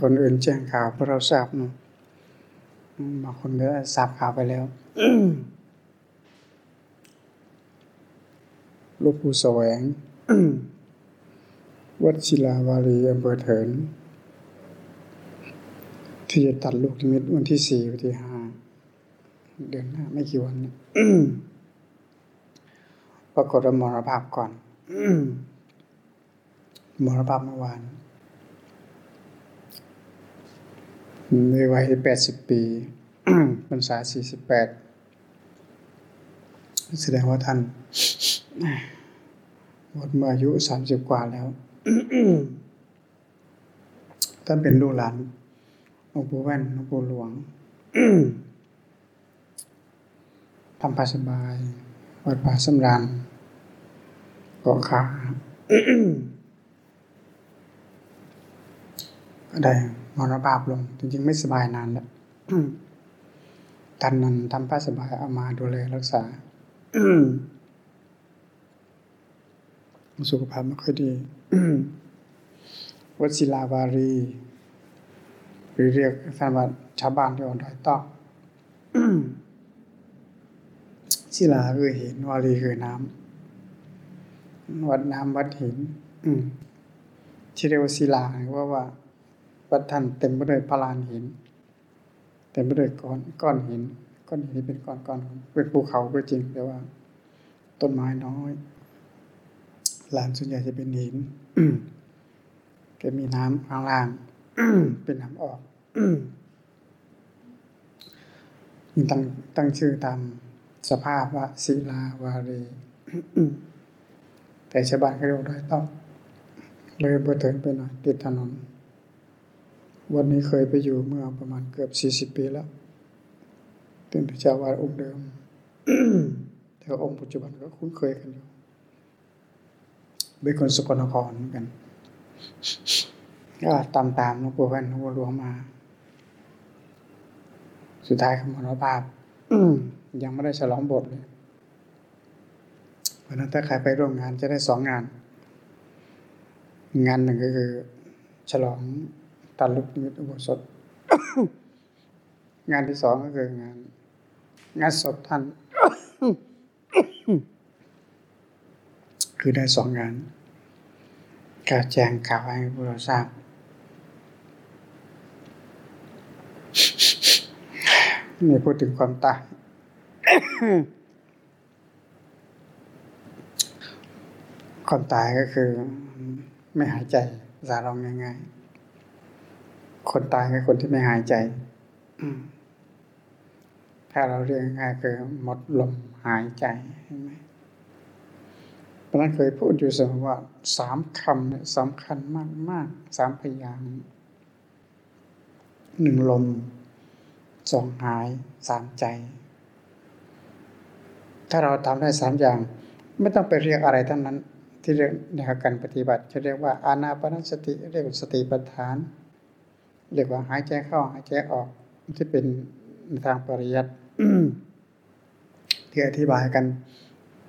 คนอื่นแจ้งข่าวพวกเราทราบเนะบางคนก็ทราบข่าวไปแล้วหลูกปู่แสวง วัดศิลาวารีอำเภอเถิน ที่จะตัดลูกนิมิตวันที่สี่วันที่ห้าเดือนหน้าไม่กี่วันนะปรากฏว่ามรภาพก่อนมรภาพเมื่อวาน ในวัยแปดสิบปีพรรษาสี่สิบแปดแสดงว่าท่านหมดเมื่ออายุสามสิบกว่าแล้ว ท่านเป็นลูกหลานหลวงปู่แว่นหลวงปู่หลวงทำภาสบาย วัดป่าสำรานเกาะขาได้ มรณภาพลง จริงๆ ไม่สบายนานแล้วท่านนั้นทำภาสบายเอามาดูแลรักษาสุขภาพไม่ค่อยดีวัดศิลาวารี หรือเรียกแฟนว่าชาวบ้านที่อ่อนดอยตอกศิลาคือหินวารีคือน้ำวัดน้ำวัดหินอืมที่เรียกว่าศิลาเพราว่า วัดท่านเต็มไปด้วยพลานหิน เต็มไปด้วยก้อนก้อนหิน ก้อนหินเป็นก้อนก้อนเป็นภูเขาก็จริงแต่ว่า ต้นไม้น้อยลานส่วนใหญ่จะเป็นหินก็มีน้ำข้างล่างเป็นน้ำออกยิ่งตั้งตั้งชื่อตามสภาพว่าศิลาวารีแต่ชาวบ้านเขาเรียกดอยต้องเลยเบอร์เถินไปหน่อยติดถนน วันนี้เคยไปอยู่เมื่อประมาณเกือบสี่สิบปีแล้วเป็นเจ้าวาดองค์เดิม แต่องค์ปัจจุบันก็คุ้นเคยกันอยู่เป็นคนสกลนครเหมือนกัน ก็ตามตามหลวงปู่แว่นหลวงปู่หลวงมา สุดท้ายขมรณภาพยังไม่ได้ฉลองบทเลยเพราะนั้นถ้าใครไปร่วมงานจะได้สองงาน งานหนึ่งก็คือ ฉลอง ตัดลุกนิมิตอุโบสถ งานที่สองก็คืองาน งานศพท่าน คือได้สองงานกาแจงข่าวให้พวกเราทราบนี่พูดถึงความตายความตายก็คือ ไม่หายใจสาลองง่ายๆ คนตายคือคนที่ไม่หายใจ ถ้าเราเรียกง่ายๆคือหมดลมหายใจใช่ไหมเพราะนั้นเคยพูดอยู่เสมอว่าสามคำเนี่ยสำคัญมากมากสามพยางหนึ่งลมสองหายสามใจ ถ้าเราทำได้สามอย่าง ไม่ต้องไปเรียกอะไรทั้งนั้น ที่เรียกในการปฏิบัติจะเรียกว่าอานาปนสติเรียกว่าสติปัฏฐาน เรียกว่าหายใจเข้าหายใจออกที่เป็นทางปริยัติที่อธิบายกัน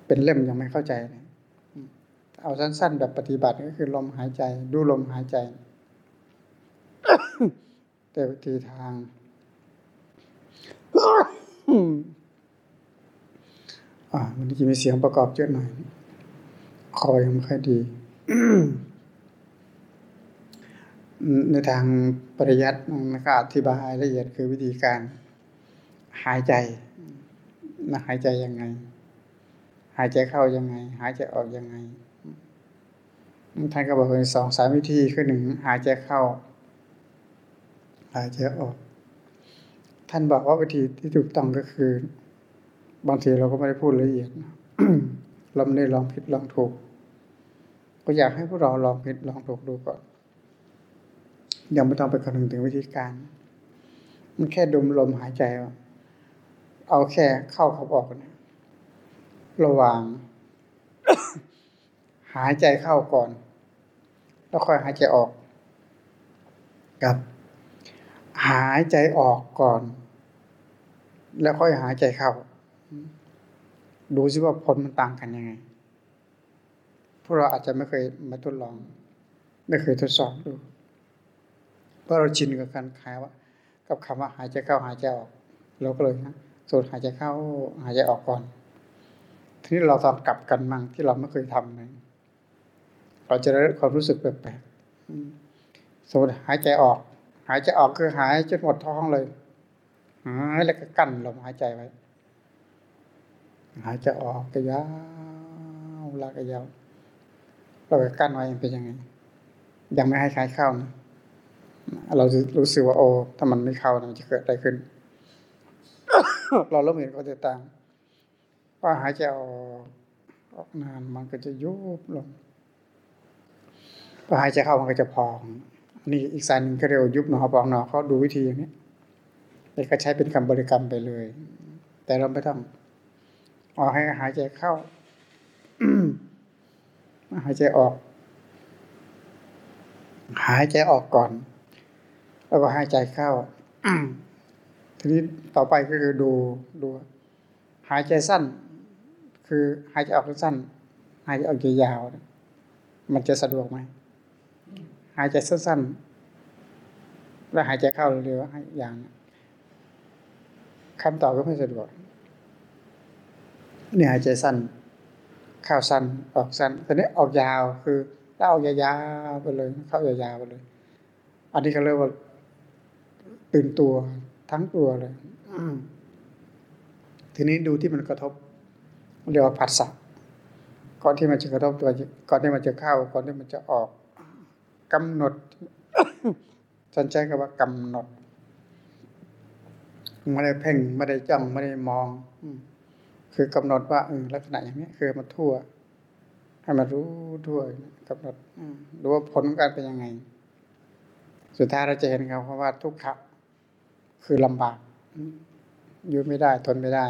เป็นเล่มยังไม่เข้าใจเลยเอาสั้น ๆ แบบปฏิบัติก็คือลมหายใจ ดูลมหายใจ แต่วิธีทางอ่าวันนี้จะมีเสียงประกอบเยอะหน่อย คอยังไม่ค่อยดี ในทางปริยัตินะครับอธิบายละเอียดคือวิธีการหายใจนะหายใจยังไง หายใจเข้ายังไง หายใจออกยังไงท่านก็บอกเป็นสองสามวิธีคือหนึ่งหายใจเข้า หายใจออก ท่านบอกว่าวิธีที่ถูกต้องก็คือ บางทีเราก็ไม่ได้พูดละเอียดเราไม่ได้ลองผิดลองถูก ก็อยากให้พวกเราลองผิดลองถูกดูก่อน ยังไม่ต้องไปคำนึงถึงวิธีการ มันแค่ดมลมหายใจ เอาแค่เข้าเขาออกนะระหว่าง หายใจเข้าก่อน แล้วค่อยหายใจออกกับ หายใจออกก่อน แล้วค่อยหายใจเข้า ดูซิว่าผลมันต่างกันยังไงพวกเราอาจจะไม่เคยมาทดลอง ไม่เคยทดสอบดู ราะเราชินกับการคายว่ากับคำว่าหายใจเข้าหายใจออกเราก็เลยนะสูดหายใจเข้าหายใจออกก่อน ทีนี้เราตอนกลับกันมั่งที่เราไม่เคยทำเลยเราจะได้ความรู้สึกแปลกๆสูดหายใจออก หายใจออกคือหายจนหมดท้องเลยหายแล้วก็กั้นลมหายใจไว้ หายใจออกก็ยาวลากก็ยาวเราก็กั้นไว้เป็นยังไง ยังไม่ให้หายเข้านะ เรารู้สึกว่าโอ้ถ้ามันไม่เข้ามันจะเกิดอะไรขึ้น เราเริ่มเห็นข้อแตกต่างว่าหายใจออกออกนานมันก็จะยุบลงพอหายใจเข้ามันก็จะพองนี่อีกสายหนึ่งก็เรียกว่ายุบหนอพองหนอเขาดูวิธีอย่างนี้นี่ก็ใช้เป็นคำบริกรรมไปเลย แต่เราไม่ต้องเอาให้หายใจเข้าหายใจออก หายใจออกก่อน แล้วก็หายใจเข้าทีนี้ต่อไปก็คือดูดู หายใจสั้น คือหายใจออกสั้น หายใจออกยาว มันจะสะดวกไหมหายใจสั้นๆแล้วหายใจเข้าเร็วๆอย่างคำตอบก็ไม่สะดวกเนี่ยหายใจสั้นเข้าสั้นออกสั้นแตอนนี้ออกยาวคือถ้าออกยาวๆไปเลย เข้ายาวๆไปเลย อันนี้เขาเรียกว่า ตื่นตัวทั้งตัวเลยทีนี้ดูที่มันกระทบเรียกว่าผัสสะก่อนที่มันจะกระทบตัวก่อนที่มันจะเข้า ก่อนที่มันจะออกกำหนดฉันใช้คำว่ากำหนดไม่ได้เพ่งไม่ได้จ้องไม่ได้มองคือกำหนดว่าเออลักษณะอย่างนี้คือมันทั่ว ให้มันรู้ทั่วกำหนดดูว่าผลของการเป็นยังไง สุดท้ายเราจะเห็นครับเพราะว่าทุกขะ คือลำบากอยู่ไม่ได้ทนไม่ได้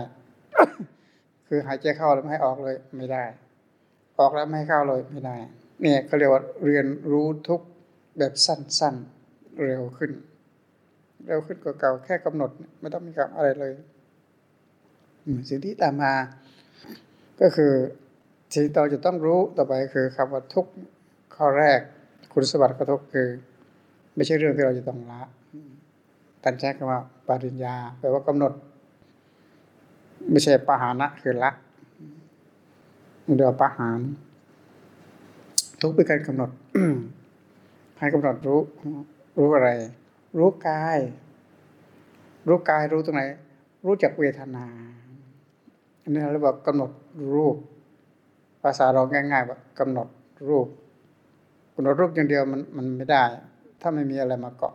คือหายใจเข้าแล้วไม่ให้ออกเลย ไม่ได้ ออกแล้วไม่ให้เข้าเลยไม่ได้ เนี่ยเขาเรียกว่าเรียนรู้ทุกแบบสั้นๆ เร็วขึ้น เร็วขึ้นกว่าเก่าแค่กำหนด ไม่ต้องมีกับอะไรเลยสิ่งที่ตามมา ก็คือสิ่งเราจะต้องรู้ต่อไปคือคำว่าทุกข้อแรก คุณสมบัติกระทบคือ ไม่ใช่เรื่องที่เราจะต้องละ ท่านใช้คำว่าปริญญาแปลว่ากำหนด ไม่ใช่ปหานะคือละเรียกว่าปหาน ทุกเป็นการกำหนดให้กำหนดรู้ รู้อะไร รู้กาย รู้กายรู้ตรงไหน รู้จักเวทนาอันนี้เราบอกกำหนดรูป ภาษาเราง่ายๆว่ากำหนดรูปกำหนดรูปอย่างเดียวมันมันไม่ได้ ถ้าไม่มีอะไรมาเกาะ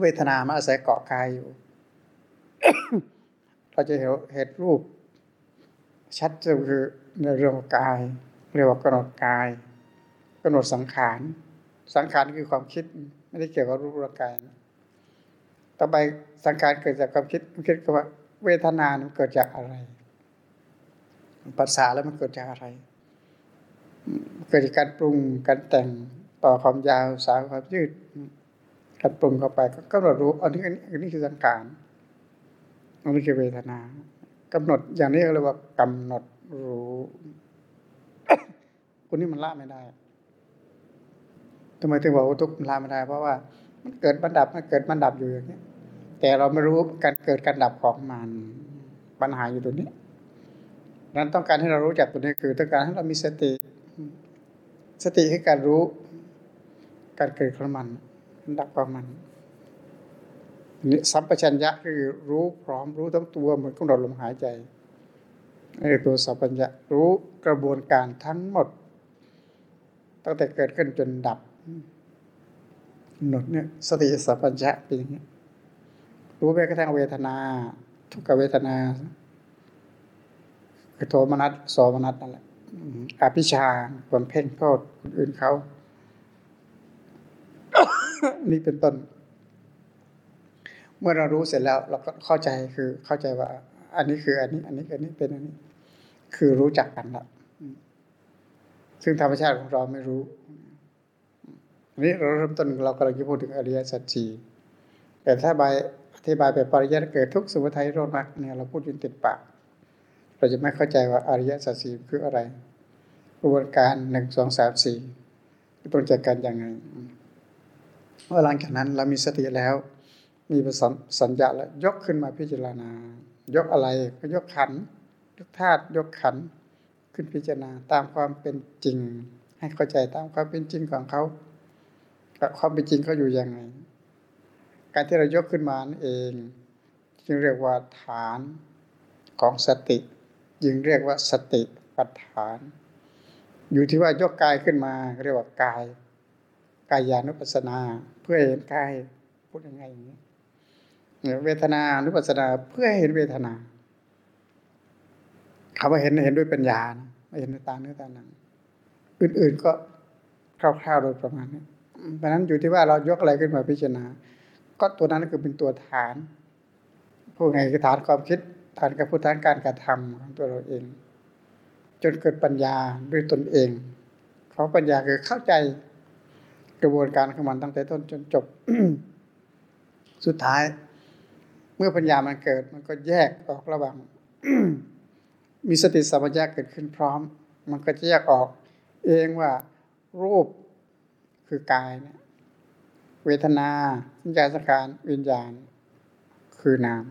เวทนามาอาศัยเกาะกายอยู่ เราจะเห็นเหตุรูป ชัดจะคือในเรื่องกาย เรียกว่ากำหนดกายกำหนดสังขาร สังขารคือความคิด ไม่ได้เกี่ยวกับรูปร่างกาย ต่อไปสังขารเกิดจากความคิดคิดก็ว่า เวทนามันเกิดจากอะไรภาษาแล้วมันเกิดจากอะไร เกิดจากการปรุงการแต่งต่อความยาวสาวความยืด การปรุงเข้าไปก็กำหนดรู้อันนี้อันนี้คือสังขารอันนี้คือเวทนากำหนดอย่างนี้เรียกว่ากำหนดรู้คนนี้มันละไม่ได้ทำไมถึงบอกว่าทุกละไม่ได้ เพราะว่า มันเกิดบันดับมันเกิดบันดับอยู่อย่างนี้แต่เราไม่รู้การเกิดการดับของมันปัญหาอยู่ตรงนี้นั้นต้องการให้เรารู้จักตัวนี้คือต้องการให้เรามีสติ สติคือการรู้ การเกิดของมัน ดับของมันนี่สัมปชัญญะคือรู้พร้อมรู้ทั้งตัวเหมือนกำหนดลมหายใจนี่ตัวสัมปัญญะรู้กระบวนการทั้งหมด ตั้งแต่เกิดขึ้นจนดับหนดเนี่ยสติสัมปัญญะเป็นอย่างนี้รู้แม้กระทั่งเวทนา ทุกเวทนาคือโทมนัสโสมนัสนั่นแหละอภิชาความเพ่งโทษคนอื่นเขา นี่เป็นต้น เมื่อเรารู้เสร็จแล้ว เราก็เข้าใจคือเข้าใจว่า อันนี้คือ อันนี้ อันนี้อันนี้เป็นอันนี้ คือรู้จักกันล้วซึ่งธรรมชาติของเราไม่รู้อันนี้เราเริ่มต้นเรากำลังจะพูดถึงอริยสัจสี่แต่ถ้าใบอธิบายแบบปริยัติเกิดทุกสมุทัยโรคมรรคเนี่ยเราพูดจนติดปาก เราจะไม่เข้าใจว่าอริยสัจสี่คืออะไรกระบวนการหนึ่งสองสามสี่ต้องจัดการอย่างไง เมื่อหลังจากนั้นเรามีสติแล้ว มีสัญญาแล้วยกขึ้นมาพิจารณา ยกอะไรก็ยกขันยกธาตุยกขันขึ้นพิจารณาตามความเป็นจริง ให้เข้าใจตามความเป็นจริงของเขาความเป็นจริงเขาอยู่ยังไง การที่เรายกขึ้นมานั่นเอง จึงเรียกว่าฐานของสติจึงเรียกว่าสติปัฏฐาน อยู่ที่ว่ายกกายขึ้นมา เรียกว่ากาย กายานุปัสสนา เพื่อเห็นกายพูดยังไงอย่างนี้เวทนานุปัสสนาเพื่อเห็นเวทนาคำว่าเห็นเห็นด้วยปัญญานะไม่เห็นด้วยตาเนื้อตาหนัง อื่นๆก็คร่าวๆโดยประมาณนี้เพราะนั้นอยู่ที่ว่าเรายกอะไรขึ้นมาพิจารณา ก็ตัวนั้นก็เป็นตัวฐานผู้ไงคือฐานความคิดฐานการพูดฐานการกระทำของตัวเราเอง จนเกิดปัญญาด้วยตนเองเขาะปัญญาคือเข้าใจ กระบวนการของมันตั้งแต่ต้นจนจบ สุดท้าย เมื่อปัญญามันเกิด มันก็แยกออกระหว่างมีสติสัมปชัญญะเกิดขึ้นพร้อม มันก็จะแยกออก เองว่ารูปคือกายเนี่ยเวทนาสัญญาสังขารวิญญาณ คือนาม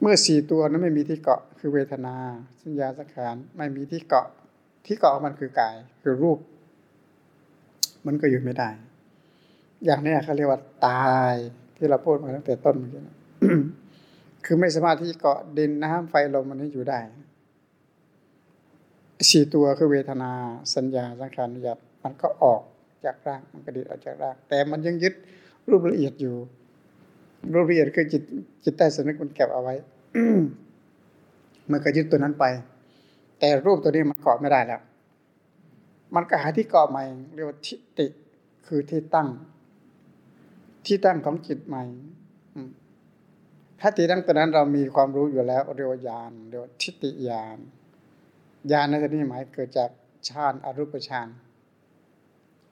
เมื่อสี่ตัวนั้นไม่มีที่เกาะ คือเวทนา สัญญาสังขารไม่มีที่เกาะ ที่เกาะมันคือกาย คือรูป มันก็อยู่ไม่ได้ อย่างนี้เขาเรียกว่าตาย ที่เราพูดมาตั้งแต่ต้นเมื่อกี้คือไม่สามารถที่เกาะดินน้ำไฟลมมันให้อยู่ได้สี่ตัวคือเวทนาสัญญาสังขารวิญญาณมันก็ออกจากร่างมันก็ดีออกจากร่าง แต่มันยังยึดรูปละเอียดอยู่ รูปละเอียดคือจิตจิตใต้สำนึกมันเก็บเอาไว้มันก็ยึดตัวนั้นไป แต่รูปตัวนี้มันเกาะไม่ได้แล้ว มันก็หาที่เกาะใหม่ เรียกว่าทิฏฐิคือที่ตั้ง ที่ตั้งของจิตใหม่ถ้าที่ตั้งตัวนั้นเรามีความรู้อยู่แล้ว เรียกว่าญาณเรียกว่าทิฏฐิญาณญาณในที่นี้หมายเกิดจากฌานอรูปฌาน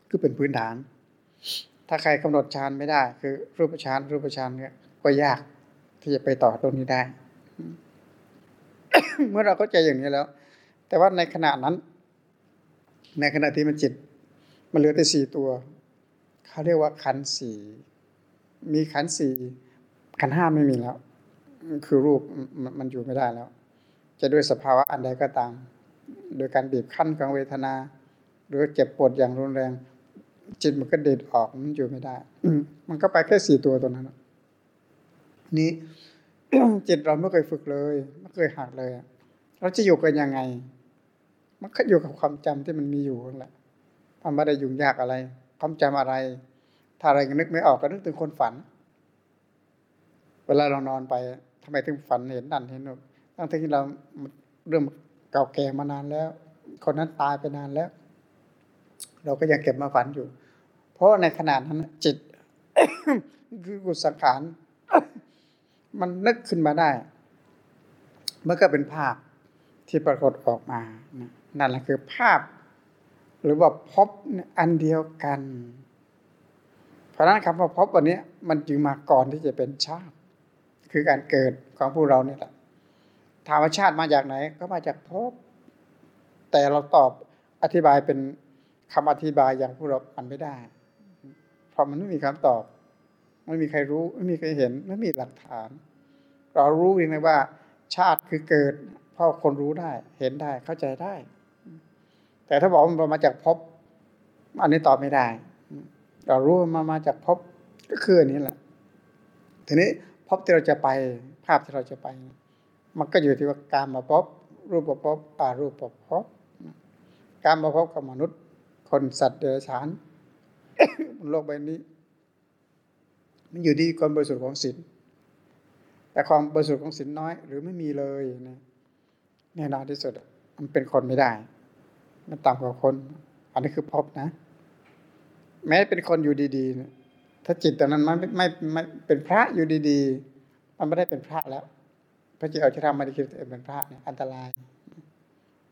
คือเป็นพื้นฐาน ถ้าใครกำหนดฌานไม่ได้ คือ รูปฌานรูปฌานเนี่ยก็ยากที่จะไปต่อตรงนี้ได้ เมื่อเราเข้าใจอย่างนี้แล้ว แต่ว่าในขณะนั้น ในขณะที่มันจิต มันเหลือแต่สี่ตัว เขาเรียกว่าขันสี่มีขันสี่ขันห้าไม่มีแล้ว คือรูปมันอยู่ไม่ได้แล้ว จะด้วยสภาวะอันใดก็ตาม โดยการบีบคั้นของเวทนา หรือเจ็บปวดอย่างรุนแรง จิตมันก็เด็ดออกมันอยู่ไม่ได้มันก็ไปแค่สี่ตัวตัวนั้นนี้จิตเราไม่เคยฝึกเลย ไม่เคยหัดเลย เราจะอยู่กันยังไง มันก็อยู่กับความจำที่มันมีอยู่นั่นแหละมันไม่ได้ยุ่งยากอะไร ความจำอะไร ถ้าอะไรนึกไม่ออกก็นึกถึงคนฝัน เวลาเรานอนไปทำไมถึงฝันเห็นนั่นเห็นนู่นตั้งแต่ที่เราเริ่มเก่าแก่มานานแล้ว คนนั้นตายไปนานแล้ว เราก็ยังเก็บมาฝันอยู่ เพราะในขณะนั้นจิตคือกุศลขานมันนึกขึ้นมาได้ มันก็เป็นภาพที่ปรากฏออกมานั่ นั่นแหละคือภาพ หรือว่าพบอันเดียวกัน เพราะนั้นคำว่าพบวันนี้มันจึงมาก่อนที่จะเป็นชาติ คือการเกิดของพวกเราเนี่ยแหละถามชาติมาจากไหน ก็มาจากพบ แต่เราตอบอธิบายเป็นคำอธิบายอย่างพวกเราอันไม่ได้ เพราะมันไม่มีคำตอบไม่มีใครรู้ไม่มีใครเห็นไม่มีหลักฐาน เรารู้เองว่า ชาติคือเกิดเพราะคนรู้ได้ เห็นได้เข้าใจได้ แต่ถ้าบอกมันมาจากพบอันนี้ตอบไม่ได้ เรารู้มามาจากพบก็คืออันนี้แหละ ทีนี้พบที่เราจะไปภาพที่เราจะไป มันก็อยู่ที่ว่าการมาพบรูปประพบอารูปประพบการมาพบกับมนุษย์ คนสัตว์เดรัจฉานบนโลกใบนี้ มันอยู่ที่ความบริสุทธิ์ของศีลแต่ความบริสุทธิ์ของศีลน้อย หรือไม่มีเลยนะแน่นอนที่สุดมันเป็นคนไม่ได้ มันต่ำกว่าคน อันนี้คือพบนะ แม้เป็นคนอยู่ดีๆ ถ้าจิตตอนนั้นมันไม่ไม่ไม่เป็นพระอยู่ดีๆ มันไม่ได้เป็นพระแล้ว พระจิตเอาจะทำมาได้คิดเป็นพระเนี่ยอันตราย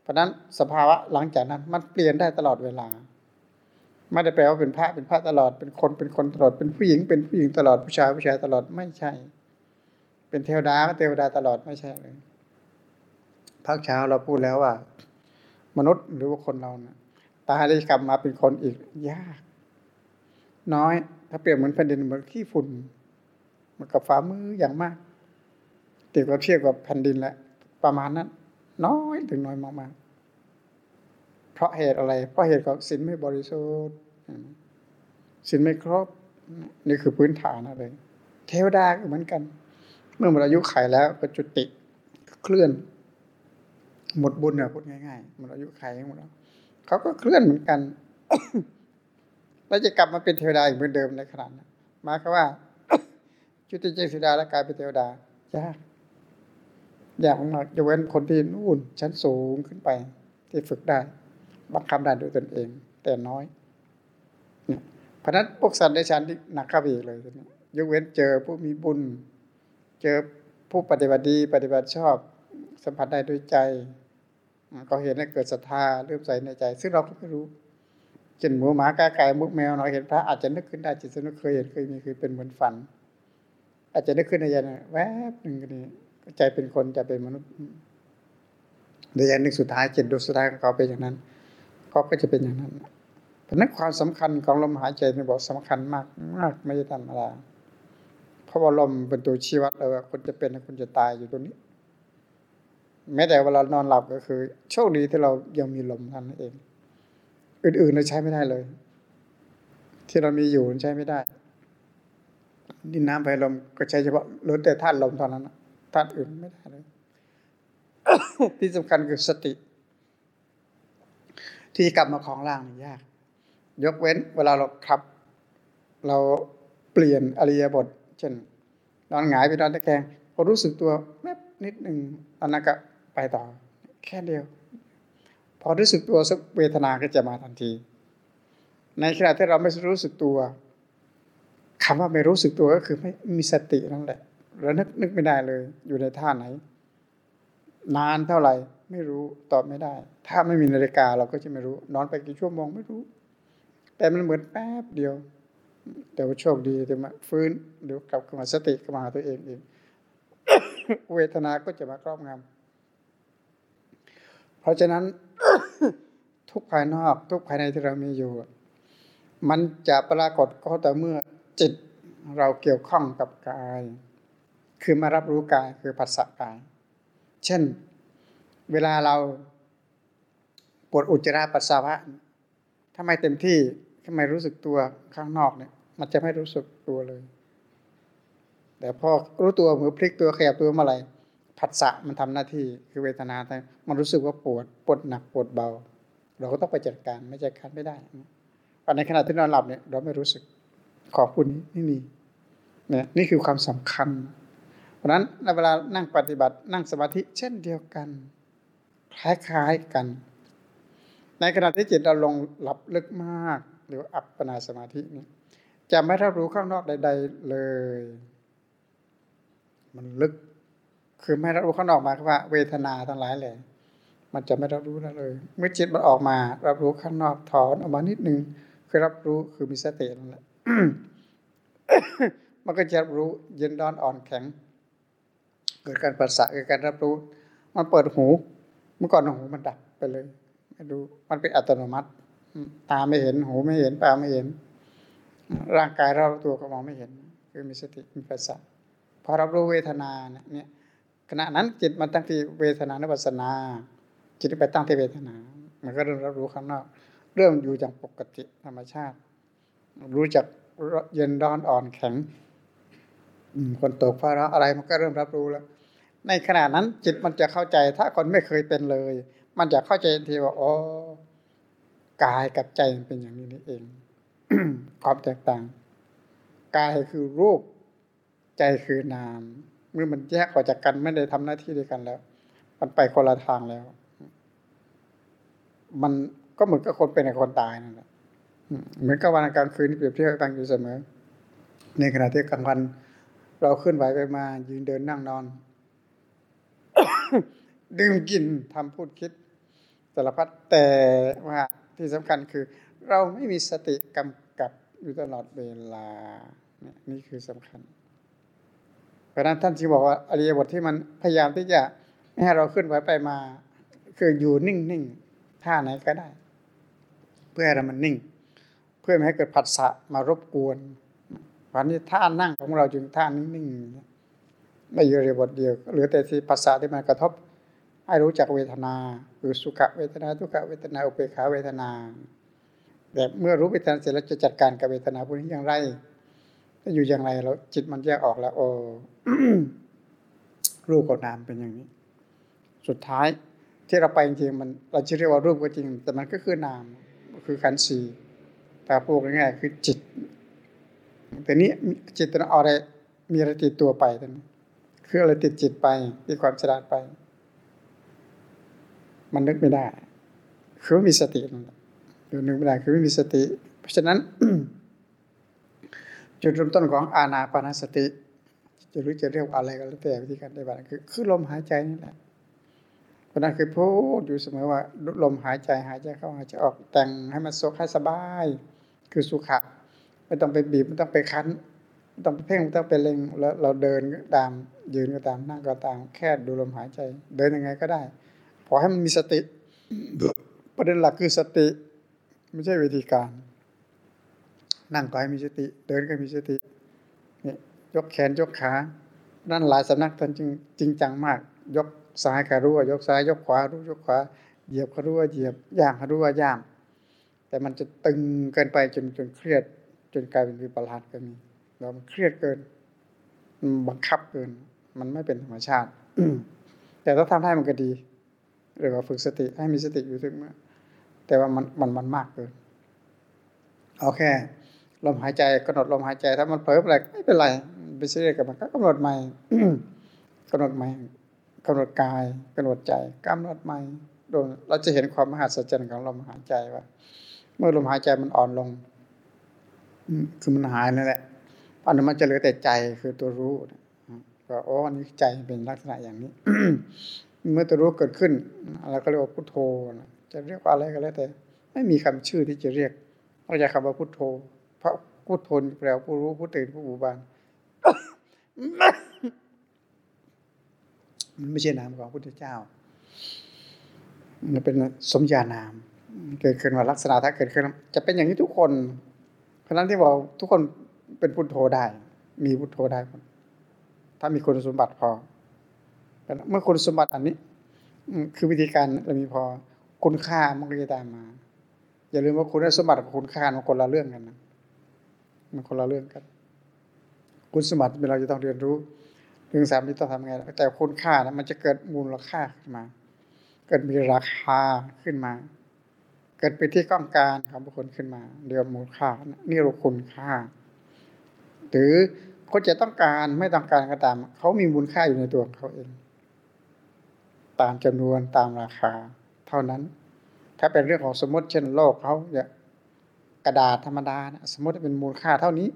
เพราะนั้นสภาวะหลังจากนั้น มันเปลี่ยนได้ตลอดเวลา ไม่ได้แปลว่าเป็นพระเป็นพระตลอด เป็นคนเป็นคนตลอด เป็นผู้หญิง เป็นผู้หญิงตลอด ผู้ชายผู้ชายตลอด ไม่ใช่ เป็นเทวดาก็เทวดาตลอดไม่ใช่เลยภาคเช้าเราพูดแล้วว่า มนุษย์หรือว่าคนเราเนะ่ยตายได้กลับมาเป็นคนอีกยาก น้อย ถ้าเปรียบเหมือนแผ่นดินเหมือนขี้ฝุ่นมันกับฝ่ามืออย่างมากตีกับเทียบกับแผ่นดินแหล้วประมาณนั้น น้อยถึงน้อยมากๆเพราะเหตุอะไร เพราะเหตุของศีลไม่บริสุทธิ์ศีลไม่ครบ นี่คือพื้นฐานอะไรเทวดาก็เหมือนกัน เมื่อหมดอายุไขแล้วก็จุติเคลื่อน หมดบุญเนี่ยพูดง่ายๆหมดอายุไขหมดแล้วเขาก็เคลื่อนเหมือนกันแล้วจะกลับมาเป็นเทวดาอีกเหมือนเดิมในขนาดนั้นหมายความว่า จุติเจสิดาแล้วกลายเป็นเทวดายากยากมากจะเว้นคนที่นู่นชั้นสูงขึ้นไป ที่ฝึกได้ บังคับได้ด้วยตนเอง แต่น้อยเพราะนั้นพวกสัตว์ในชั้นที่หนักข้าไปอีกเลยยกเว้นเจอผู้มีบุญ เจอผู้ปฏิบัติดี ปฏิบัติชอบ สัมผัสได้ด้วยใจ ก็เห็นให้เกิดศรัทธาเริ่มใส่ในใจ ซึ่งเราก็ไม่รู้เช่นหมูหมากาไก่มุกแมวเราเห็นพระอาจจะนึกขึ้นได้จิตสนึกเคยเห็นเคยมีคือเป็นเหมือนฝัน อาจจะนึกขึ้นในใจแวบหนึ่งก็นี้ใจเป็นคนจะเป็นมนุษย์ในอย่างนึกสุดท้ายจิตดวงสุดท้ายของเขาเป็นอย่างนั้นเขาก็จะเป็นอย่างนั้นเพราะนั้นความสำคัญของลมหายใจในบอกสำคัญมากมากไม่ใช่ธรรมดาเพราะว่าลมเป็นตัวชี้วัดเลยว่าคนจะเป็นคนจะตายอยู่ตรงนี้ แม้แต่เวลานอนหลับก็คือ โชคดีที่เรายังมีลมท่นเอง อื่นๆเราใช้ไม่ได้เลย ที่เรามีอยู่ใช้ไม่ได้ดินน้ำไฟลมก็ใช้เฉพาะล้นแต่ธาตุลมเท่านั้นธาตุอื่นไม่ได้เลย ที่สำคัญคือสติ ที่กลับมาของล่างนี่ยาก ยกเว้น เวลาเราขับ เราเปลี่ยนอริยบท เช่นนอนหงายไปนอนตะแคงพอรู้สึกตัวแป๊บนิดหนึ่งอนนั้นก็ ไปต่อ แค่เดียว พอรู้สึกตัวสักเวทนาก็จะมาทันที ในขณะที่เราไม่รู้สึกตัวคำว่าไม่รู้สึกตัวก็คือไม่มีสตินั่นแหละเรานึกนึกไม่ได้เลย อยู่ในท่าไหน นานเท่าไหร่ ไม่รู้ตอบไม่ได้ ถ้าไม่มีนาฬิกาเราก็จะไม่รู้ นอนไปกี่ชั่วโมงไม่รู้ แต่มันเหมือนแป๊บเดียวแต่ว่าโชคดีที่มาฟื้นเดี๋ยวกลับมาสติกลับมาตัวเองเองเวทนาก็จะมาครอบงำ เพราะฉะนั้นทุกภายนอก ทุกภายในที่เรามีอยู่ มันจะปรากฏก็แต่เมื่อจิตเราเกี่ยวข้องกับกาย คือมารับรู้กายคือผัสสะกาย เช่น เวลาเราปวดอุจจาระปัสสาวะถ้าไม่เต็มที่ถ้าไมรู้สึกตัวข้างนอกเนี่ย มันจะไม่รู้สึกตัวเลย แต่พอรู้ตัวมือพลิกตัวขยับตัวเมื่อไหร่ ผัสสะมันทำหน้าที่คือเวทนาแต่มันรู้สึกว่าปวดปวดหนักปวดเบา เราก็ต้องไปจัดการไม่จัดการไม่ได้ในขณะที่นอนหลับเนี่ยเราไม่รู้สึกขอบคุณนี้ไม่มีเนี่ยนี่คือความสำคัญ เพราะนั้นเวลานั่งปฏิบัตินั่งสมาธิเช่นเดียวกัน คล้ายๆกัน ในขณะที่จิตเราลงหลับลึกมาก หรืออัปปนาสมาธินี่จะไม่รับรู้ข้างนอกใด ๆเลย มันลึก คือไม่รับรู้ข้างนอกมาว่า เวทนาทั้งหลายเลยมันจะไม่รับรู้ได้เลย เมื่อจิตมันออกมา รับรู้ข้างนอกถอนออกมานิดนึงคือรับรู้คือมีสตินั่นแหละมันก็จะรับรู้เย็นร้อนอ่อนแข็ง เกิดการประสาเกิดการรับรู้ มันเปิดหู เมื่อก่อนหูมันดับไปเลยไม่รู้มันเป็นอัตโนมัติตาไม่เห็นหูไม่เห็นตาไม่เห็น ร่างกายเราตัวก็มองไม่เห็น คือมีสติมีประสาพอรับรู้เวทนาเนี่ย ขณะนั้นจิตมันตั้งที่เวทนานุปัสนา จิตไปตั้งที่เวทนา มันก็เริ่มรับรู้ข้างนอก เริ่มอยู่อย่างปกติธรรมชาติ รู้จักเย็นร้อนอ่อนแข็งคนตกฟ้าร้องอะไรมันก็เริ่มรับรู้แล้ว ในขณะนั้นจิตมันจะเข้าใจถ้าคนไม่เคยเป็นเลย มันจะเข้าใจทีว่าอ๋อกายกับใจเป็นอย่างนี้นี่เองความแตกต่างกายคือรูป ใจคือนาม เมื่อมันแยกออกจากกันไม่ได้ทำหน้าที่ด้วยกันแล้ว มันไปคนละทางแล้ว มันก็เหมือนกับคนเป็นกับคนตายนั่นแหละเหมือนกับวันกลางคืนที่เปรียบเทียบกันอยู่เสมอ ในขณะที่กลางวัน เราขึ้นไหวไปมา ยืนเดินนั่งนอน ดื่มกินทำพูดคิดสารพัดแต่ว่าที่สำคัญคือ เราไม่มีสติกำกับอยู่ตลอดเวลา นี่คือสำคัญ เพราะนั้นท่านที่บอกว่าอริยบทที่มันพยายามที่จะไม่ให้เราขึ้นไหวไปมา คืออยู่นิ่งๆท่าไหนก็ได้ เพื่อให้มันนิ่ง เพื่อไม่ให้เกิดผัสสะมารบกวนวันนี้ท่านั่งของเราจึงท่านิ่งๆไม่อยู่ในบทเดียวเหลือแต่ที่ภาษาที่มันกระทบ ให้รู้จักเวทนาคือสุขเวทนาทุกขเวทนาอุเบกขาเวทนาแต่เมื่อรู้เวทนาเสร็จแล้วจะจัดการกับเวทนาพวกนี้อย่างไร ถ้าอยู่อย่างไรเราจิตมันแยกออกแล้ว โอ้รูปกับนามเป็นอย่างนี้ สุดท้ายที่เราไปจริงๆมันเราจะเรียกว่ารูปก็จริง แต่มันก็คือนามคือขันธ์สี่แต่พูดง่ายๆคือจิต แต่นี้จิตมันเอาอะไรมีอะไรติดตัวไปตอนนี้คืออะไรติดจิตไปมีความฉลาดไป มันนึกไม่ได้ คือไม่มีสตินั่นแหละนึกไม่ได้คือไม่มีสติ เพราะฉะนั้น จุดเริ่มต้นของอาณาปานสติ จะรู้จะเรียกว่าอะไรก็แล้วแต่วิธีการปฏิบัติคือคือลมหายใจนี่แหละเพราะนั้นคือพูดอยู่เสมอว่าลมหายใจหายใจเข้าหายใจออกแต่งให้มันสุขให้สบาย คือสุขะไม่ต้องไปบีบไม่ต้องไปคั้นไม่ต้องไปเพ่งไม่ต้องไปเล็งแล้วเราเดินก็ตามยืนก็ตามนั่งก็ตาม แค่ดูลมหายใจ เดินยังไงก็ได้ขอให้มันมีสติ ประเด็นหลักคือสติ ไม่ใช่วิธีการ นั่งก็ให้มีสติ เดินก็มีสตินี่ยกแขนยกขานั่นหลายสำนักท่านจริงจริงจังมาก ยกซ้ายก็รู้ว่ายกซ้ายยกขวารู้ยกขวาเหยียบก็รู้ว่าเหยียบย่างก็รู้ว่าย่าง แต่มันจะตึงเกินไปจนจนเครียด จนกลายเป็นวิปลาสก็มีเรามันเครียดเกินบังคับเกิน มันไม่เป็นธรรมชาติแต่ถ้าทำได้มันก็ดีเรียกว่าฝึกสติให้มีสติอยู่ทุกเมื่อแต่ว่ามันมันมันมากเกินเอาแค่ ลมหายใจกำหนดลมหายใจ ถ้ามันเผลอไปไม่เป็นไรไปเชื่อกับมันก็กำหนดใหม่กำหนดใหม่กำหนดกายกำหนดใจกำหนดใหม่โดยเราจะเห็นความมหัศจรรย์ของลมหายใจว่า เมื่อลมหายใจมันอ่อนลงคือมันหายนั่นแหละอันนั้นมันจะเหลือแต่ใจคือตัวรู้ก็โอ้อันนี้ใจเป็นลักษณะอย่างนี้เมื่อตัวรู้เกิดขึ้นเราก็เรียกว่าพุทโธจะเรียกว่าอะไรก็แล้วแต่ ไม่มีคำชื่อที่จะเรียกเราจะคำว่าพุทโธ พราะพุทโธแปลผู้รู้ผู้ตื่นผู้บูบานมันไม่ใช่นามของพระพุทธเจ้า มันเป็นสมญานาม เกิดขึ้นว่าลักษณะถ้าเกิดขึ้น จะเป็นอย่างนี้ทุกคน เพราะนั้นที่บอกทุกคนเป็นพุทโธได้ มีพุทโธได้ ถ้ามีคุณสมบัติพอ เมื่อคุณสมบัติอันนี้คือวิธีการเรามีพอคุณค่ามันก็จะตามมา อย่าลืมว่าคุณสมบัติกับคุณค่ามันคนละเรื่องกันนะ มันคนละเรื่องกัน คุณสมบัติเป็นเราจะต้องเรียนรู้เรื่องสามนี้ต้องทำไง แต่คุณค่านะมันจะเกิดมูลค่าขึ้นมา เกิดมีราคาขึ้นมา เกิดไปที่ต้องการของบุคคลขึ้นมา เรียกมูลค่านี่เราคุณค่า หรือคนจะต้องการไม่ต้องการก็ตาม เขามีมูลค่าอยู่ในตัวเขาเอง ตามจำนวนตามราคา เท่านั้น ถ้าเป็นเรื่องของสมมติเช่นโลกเขาเนี่ย กระดาษธรรมดานะสมมติเป็นมูลค่าเท่านี้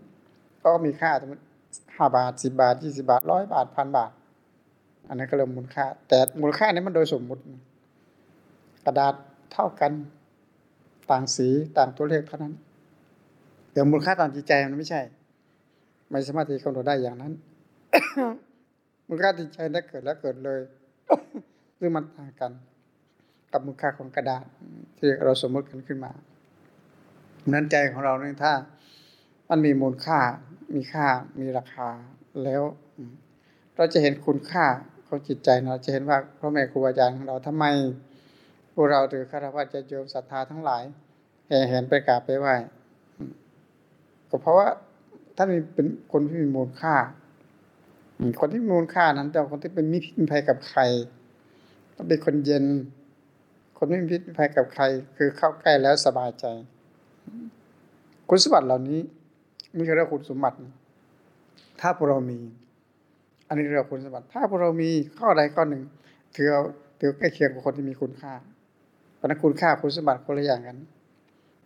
ก็มีค่าสมมติห้าบาทสิบาทยี่สิบาทร้อยบาทพันบาท อันนั้นก็เริ่มมูลค่า แต่มูลค่านี้มันโดยสมมุติ กระดาษเท่ากัน ต่างสีต่างตัวเลขเท่านั้นแต่มูลค่าตามจิตใจมันไม่ใช่ ไม่สามารถที่กำหนดได้อย่างนั้น มูลค่าจิตใจได้เกิดแล้วเกิดเลยซึ่งมันต่างกัน กับมูลค่าของกระดาษที่เราสมมติกันขึ้นมา นั้นใจของเราเนี่ยถ้า มันมีมูลค่า มีค่า มีราคาแล้ว เราจะเห็นคุณค่าของจิตใจเราจะเห็นว่าพ่อแม่ครูอาจารย์ของเราทำไมพวกเราถือคารวะจะโยมศรัทธาทั้งหลายแห่เห็นไปกราบไปไหว้ก็เพราะว่าท่านเป็นคนที่มีมูลค่าคนที่มีมูลค่านั้น แต่คนที่เป็นมิตรมีภัยกับใครต้องเป็นคนเย็น คนไม่มีพิษภัยกับใคร คือเข้าใกล้แล้วสบายใจ คุณสมบัติเหล่านี้นี่คือเรื่องคุณสมบัติ ถ้าพวกเรามี อันนี้เรื่องคุณสมบัติ ถ้าพวกเรามีข้อใดข้อหนึ่งถือเถือใกล้เคียงกับคนที่มีคุณค่าเพราะนั้นคุณค่าคุณสมบัติคนละอย่างกัน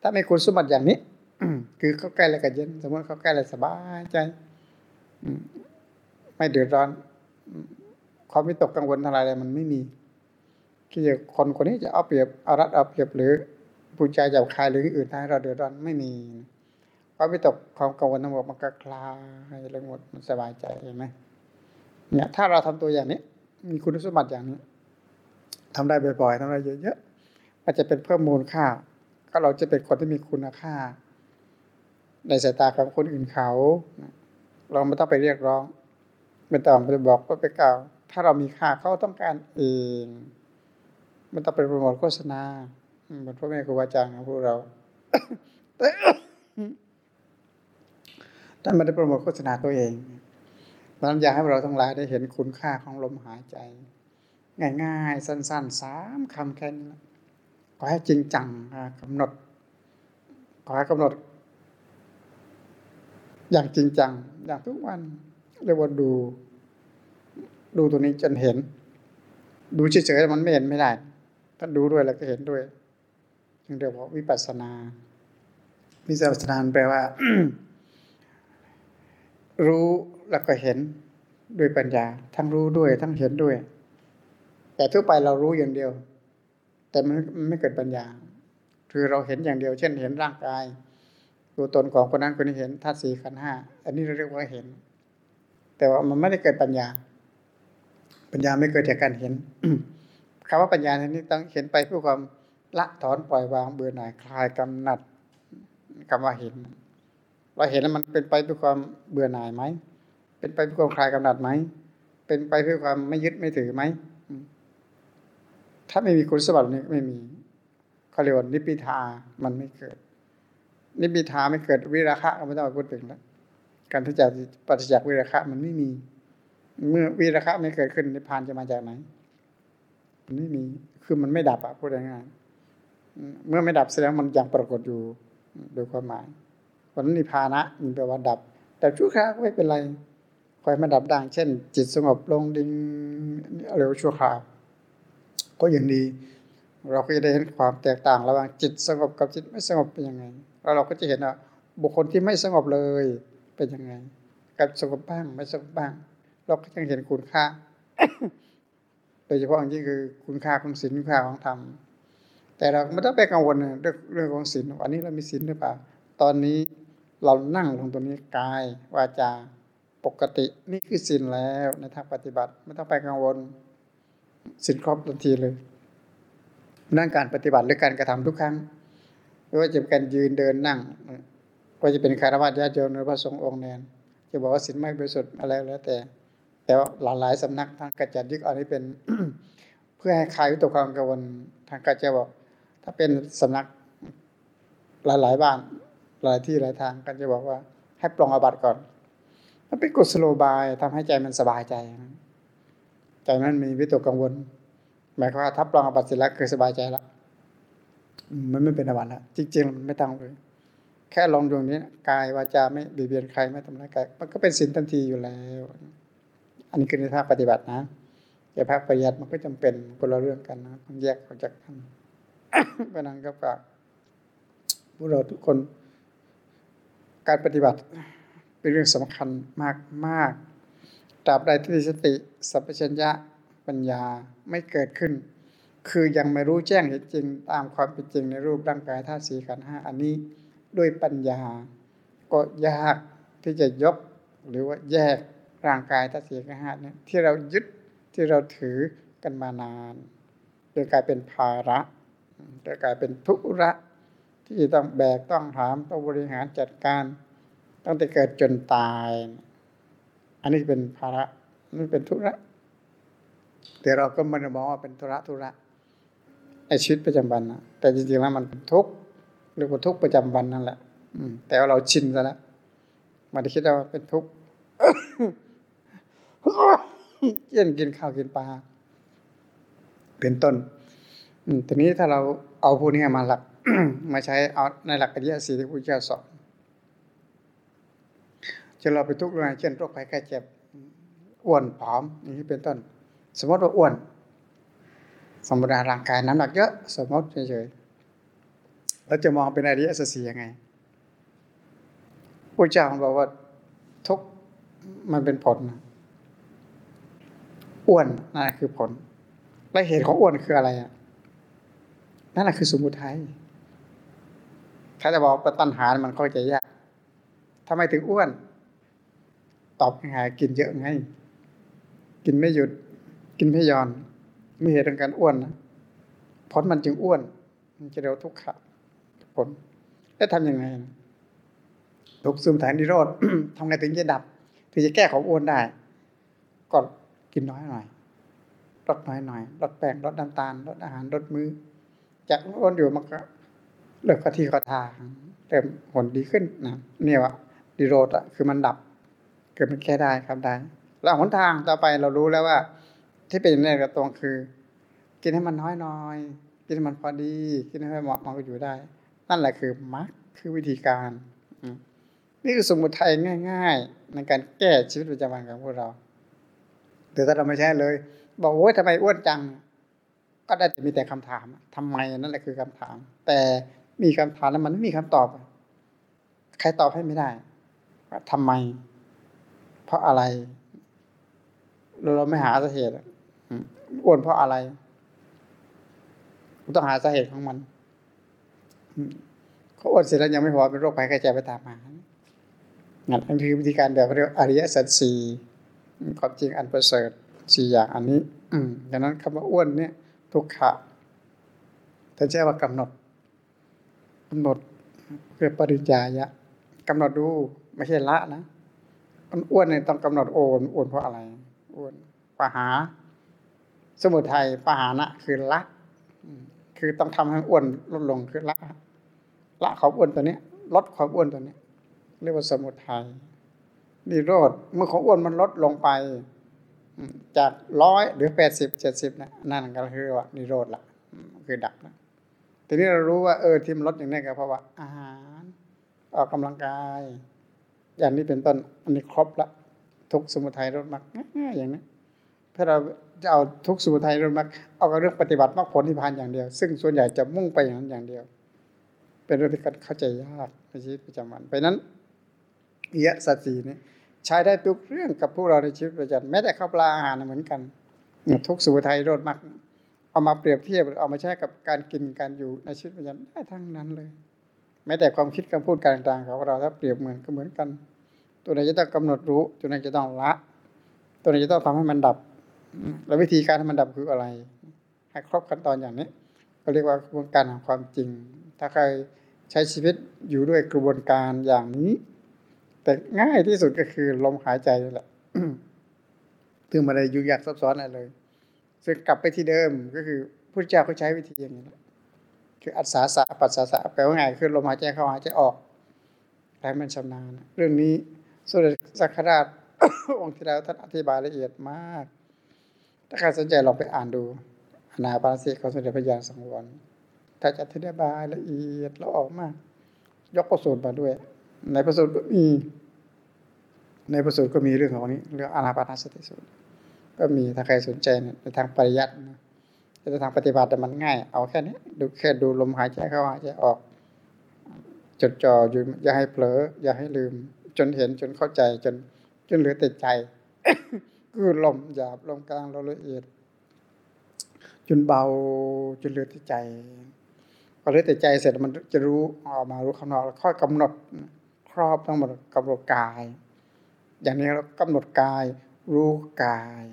ถ้าไม่คุณสมบัติอย่างนี้คือเขาใกล้แล้วก็เย็น สมมติเขาใกล้แล้วสบายใจไม่เดือดร้อนความวิตกกังวลอะไรมันไม่มีที่จะคนคนนี้จะเอาเปรียบเอารัดเอาเปรียบหรือ ผู้ใจจะคายหรืออื่นทำให้เราเดือดร้อนไม่มีความวิตกความกังวลทั้งหมดมันก็คลายลงหมดมันสบายใจเห็นไหมเนี่ยถ้าเราทำตัวอย่างนี้ มีคุณสมบัติอย่างนี้ทำได้บ่อยๆทำได้เยอะๆมันจะเป็นเพิ่มมูลค่า ก็เราจะเป็นคนที่มีคุณค่า ในสายตาของคนอื่นเขา เราไม่ต้องไปเรียกร้องไม่ต้องไปบอกว่าไปกล่าว ถ้าเรามีค่าเขาต้องการเองไม่ต้องไปโปรโมทโฆษณา มือนพ่อแม่ครูอาจารย์ของพวกเราท่านไม่ได้โปรโมทโฆษณาตัวเองนั้นอยากให้เราทั้งหลายได้เห็นคุณค่าของลมหายใจ ง่ายๆ สั้นๆสามคำแค่นี้ขอให้จริงจังกำหนด ขอให้กำหนด อย่างจริงจัง อย่างทุกวันเรียกว่าดู ดูตัวนี้จนเห็น ดูเฉยๆมันไม่เห็นไม่ได้ ถ้าดูด้วยแล้วก็เห็นด้วย เรียกว่าวิปัสนา วิปัสสนาแปลว่า รู้แล้วก็เห็นด้วยปัญญา ทั้งรู้ด้วยทั้งเห็นด้วย แต่ทั่วไปเรารู้อย่างเดียว แต่มันไม่เกิดปัญญา คือเราเห็นอย่างเดียว เช่น เห็นร่างกายตัวตนของคนนั้นคนนี้เห็นธาตุสี่ขันห้าอันนี้เราเรียกว่าเห็น แต่ว่ามันไม่ได้เกิดปัญญา ปัญญาไม่เกิดจากการเห็นคำว่าปัญญาทีนี้ต้องเห็นไปเพื่อความ ละถอนปล่อยวางเบื่อหน่ายคลายกำหนัดคำว่าเห็นเราเห็นแล้วมันเป็นไปเพื่อความเบื่อหน่ายไหมเป็นไปเพื่อความคลายกำหนัดไหมเป็นไปเพื่อความไม่ยึดไม่ถือไหมถ้าไม่มีคุณสมบัตินี้ไม่มีเขาเรียกว่านิพิทามันไม่เกิด นิพิทาไม่เกิดวิราคะก็ไม่ต้องพูดถึงแล้วการที่จะปฏิจจ์วิราคะมันไม่มี เมื่อวิราคะไม่เกิดขึ้นนิพพานจะมาจากไหนมันไม่มีคือมันไม่ดับอะพูดง่ายๆ เมื่อไม่ดับแสดงมันยังปรากฏอยู่โดยความหมายผลนิพพานะมันแปลว่าดับ แต่ชั่วคราวไม่เป็นไรคอยมาดับดังเช่น จิตสงบลงดิ่งเร็วชั่วคราว ก็อย่างดี เราก็จะได้เห็นความแตกต่างระหว่างจิตสงบกับจิตไม่สงบเป็นยังไง แล้วเราก็จะเห็นว่าบุคคลที่ไม่สงบเลยเป็นยังไง กับสงบบ้างไม่สงบบ้าง เราก็ยังเห็นคุณค่า โดยเฉพาะอย่างยิ่งคือคุณค่าของศีลคุณค่าของธรรม แต่เราไม่ต้องไปกังวลเรื่องเรื่องของศีลวันนี้เรามีศีลหรือเปล่า ตอนนี้เรานั่งลงตรงนี้กายวาจาปกตินี่คือศีลแล้วในทางปฏิบัติ ไม่ต้องไปกังวลศีลครบทันทีเลยนั่งการปฏิบัติหรือการกระทำทุกครั้งไม่ว่าจะเป็นการยืนเดินนั่งก็จะเป็นคารวะญาติโยมหรือพระสงฆ์องค์แนนจะบอกว่าศีลไม่บริสุทธิ์อะไรแล้วแต่ แต่ว่าหลายหลายสำนักทางกระจัดยึดอันนี้เป็น เพื่อให้คลายวิตกความกังวลทางกระจะบอก ถ้าเป็นสำนักหลายหลายบ้านหลายที่หลายทางก็จะบอกว่า ให้ปลงอาบัติก่อนมันเป็นกุศโลบายทำให้ใจมันสบายใจใจมันมีวิตกกังวล หมายความว่าถ้าปลงอาบัติเสร็จแล้วคือสบายใจละมันไม่เป็นอาบัติแล้วจริงๆมันไม่ต้องเลยแค่ลองดวงนี้กายวาจาไม่บีบเบียนใครไม่ทำร้ายใครมันก็เป็นศีลทันทีอยู่แล้ว อันนี้คือในภาคปฏิบัตินะแต่ภาคปริยัติมันก็จำเป็นคนละเรื่องกันนะต้องแยกออกจากกัน เพราะนั้นก็ฝากพวกเราทุกคน การปฏิบัติเป็นเรื่องสำคัญมากมากตราบใดที่สติสัพพัญญะปัญญาไม่เกิดขึ้น คือยังไม่รู้แจ้งเห็นจริง ตามความเป็นจริงในรูปร่างกายธาตุสีขันห้าอันนี้ด้วยปัญญา ก็ยากที่จะยกหรือว่าแยกร่างกายธาตุสีขันห้าเนี่ยที่เรายึดที่เราถือกันมานานจนกลายเป็นภาระ จะกลายเป็นทุระที่ต้องแบกต้องหามต้องบริหารจัดการตั้งแต่เกิดจนตาย อันนี้เป็นภาระนี่เป็นทุระแต่เราก็ม่ได้มองว่าเป็นธุระธุระในชีวิตประจำวันนะแต่จริงๆแล้วมันเป็นทุกข์เรียกว่าทุกข์ประจำวันนั่นแหละแต่ว่าเราชินซะแล้วมาได้คิดว่าเป็นทุกข์เช่นกินข้าวกินปลาเป็นต้น ทีนี้ถ้าเราเอาพวกนี้มาหลักมาใช้เอาในหลักอริยสีที่พระเจ้าสอนจะเราไปทุกข์อะไรเช่นโรคภัยไข้เจ็บอ้วนผอมนี่เป็นต้น สมมติว่าอ้วน สมบูรณ์ร่างกายน้ำหนักเยอะ สมมติเฉยๆแล้วจะมองเป็นอริยสัจสียังไงพระเจ้าบอกว่าทุกมันเป็นผลอ้วนนั่นคือผลและเหตุของอ้วนคืออะไรอะ นั่นแหละคือสมุทัยถ้าจะบอกว่าตัณหา มันก็จะยากทำไมถึงอ้วน ตอบง่ายกินเยอะไง กินไม่หยุด กินไม่ย่อน ไมีเหตุของการอ้วนนะผลมันจึงอ้วน มันจะเรียกทุกขะผล แล้วทำยังไงทุกข์สมุทัยนิโรธทำไงถึงจะดับ ถึงจะแก้ของอ้วนได้ก็กินน้อยหน่อยลดน้อยหน่อยลดแป้งลดน้ำตาลลดอาหารลดมือ้อ จากอ้วนอยู่มันก็เลิกกะทีกะทางเริ่มผลดีขึ้นนะเนี่ยว่าดีโรดอะคือมันดับเกิดมันแก้ได้ครับได้แล้วหนทางต่อไปเรารู้แล้วว่า ที่เป็นในกระตรงคือ กินให้มันน้อยน้อยกินให้มันพอดี กินให้มันเหมาะมันก็อยู่ได้ นั่นแหละคือมรรคคือวิธีการนี่คือสมุทัยง่าย ๆ ในการแก้ชีวิตประจำวันของพวกเราแต่ถ้าเราไม่ใช่เลย บอกโอ้ยทำไมอ้วนจัง ก็ได้แต่มีแต่คำถามทำไมนั่นแหละคือคำถาม แต่มีคำถามแล้วมันไม่มีคำตอบ ใครตอบให้ไม่ได้ว่าทำไม เพราะอะไร เราไม่หาสาเหตุอ้วนเพราะอะไรต้องหาสาเหตุของมันเขาอ้วนเสร็จแล้วยังไม่พอเป็นโรคภัยไข้เจ็บไปตามมานั่นคือวิธีการแบบเรียกอริยสัจสี่ความจริงอันประเสริฐสี่อย่างอันนี้ อืมดังนั้นคำว่าอ้วนเนี่ย ทุกขะท่านใช้ว่ากำหนดกำหนดเพื่อปริญญายะกำหนดดูไม่ใช่ละนะอ้วนเนี่ยต้องกำหนดโอนอ้วนเพราะอะไรอ้วนปหา สมุทัยปหานะคือละคือต้องทำให้อ้วนลดลงคือละ ละความอ้วนตัวนี้ลดความอ้วนตัวนี้ เรียกว่าสมุทัยนิโรธเมื่อของอ้วนมันลดลงไป จากร้อยหรือแปดสิบเจ็ดสิบนะนั่นก็คือว่านิโรธละคือดับละทีนี้เรารู้ว่าเออที่มันลดอย่างนี้ก็เพราะว่าอาหารออกกำลังกาย อย่างนี้เป็นต้นอันนี้ครบละทุกสมุทัยลดมากง่ายๆอย่างนี้ถ้าเราจะเอาทุกสมุทัยลดมากเอาเรื่องปฏิบัติมรรคผลนิพพานอย่างเดียว ซึ่งส่วนใหญ่จะมุ่งไปอย่างนั้นอย่างเดียว เป็นเรื่องที่เข้าใจยากในชีวิตประจำวันเพราะนั้นเยะสัจสีนี่ ใช้ได้ทุกเรื่องกับพวกเราในชีวิตประจำแม้แต่ข้าวปลาอาหารเหมือนกัน ทุกสมุทัยลดมากเอามาเปรียบเทียบเอามาใช้กับการกินการอยู่ในชีวิตประจำได้ทั้งนั้นเลย แม้แต่ความคิดคำพูดการต่างๆของเราถ้าเปรียบเหมือนก็เหมือนกัน ตัวไหนจะต้องกำหนดรู้ตัวไหนจะต้องละ ตัวไหนจะต้องทำให้มันดับ แล้ววิธีการให้มันดับคืออะไรให้ครบขั้นตอนอย่างนี้ ก็เรียกว่ากระบวนการของความจริง ถ้าใครใช้ชีวิตอยู่ด้วยกระบวนการอย่างนี้ แต่ง่ายที่สุดก็คือลมหายใจนี่แหละถึงมาได้ยุ่งยากซับซ้อนอะไรเลย ซึ่งกลับไปที่เดิมก็คือพระเจ้าเขาใช้วิธีอย่างนี้คืออัศาสะปัสสาสะแปลว่าไงคือลมหายใจเข้าหายใจออกแล้มันชำนาญ เรื่องนี้สมเด็จสักราชองค์ที่แล้วท่านอธิบายละเอียดมาก ถ้าใครสนใจลองไปอ่านดูอนาปานสติของสมเด็จพระยาสังวรถ้าจะอธิบายละเอียดแล้วออกมาก ยกประสูตรมาด้วย ในประสูตรมี ในประสูตรก็มีเรื่องของนี้ เรื่องอานาปานสติสูตร ก็มีถ้าใครสนใจในทางปริยัตินะแต่ทางปฏิบัติแต่มันง่าย เอาแค่นี้ดูแค่ดูลมหายใจเข้าหายใจออก จดจ่ออยู่อย่าให้เผลอ อย่าให้ลืม จนเห็นจนเข้าใจจนจนเหลือแต่ใจคือลมหยาบลมกลางลมละเอียด จนเบาจนเหลือแต่ใจพอเหลือแต่ใจเสร็จมันจะรู้ออกมารู้ข้างนอกแล้วค่อยกำหนด ครอบทั้งหมดกำหนดกาย อย่างนี้เรากำหนดกายรู้กาย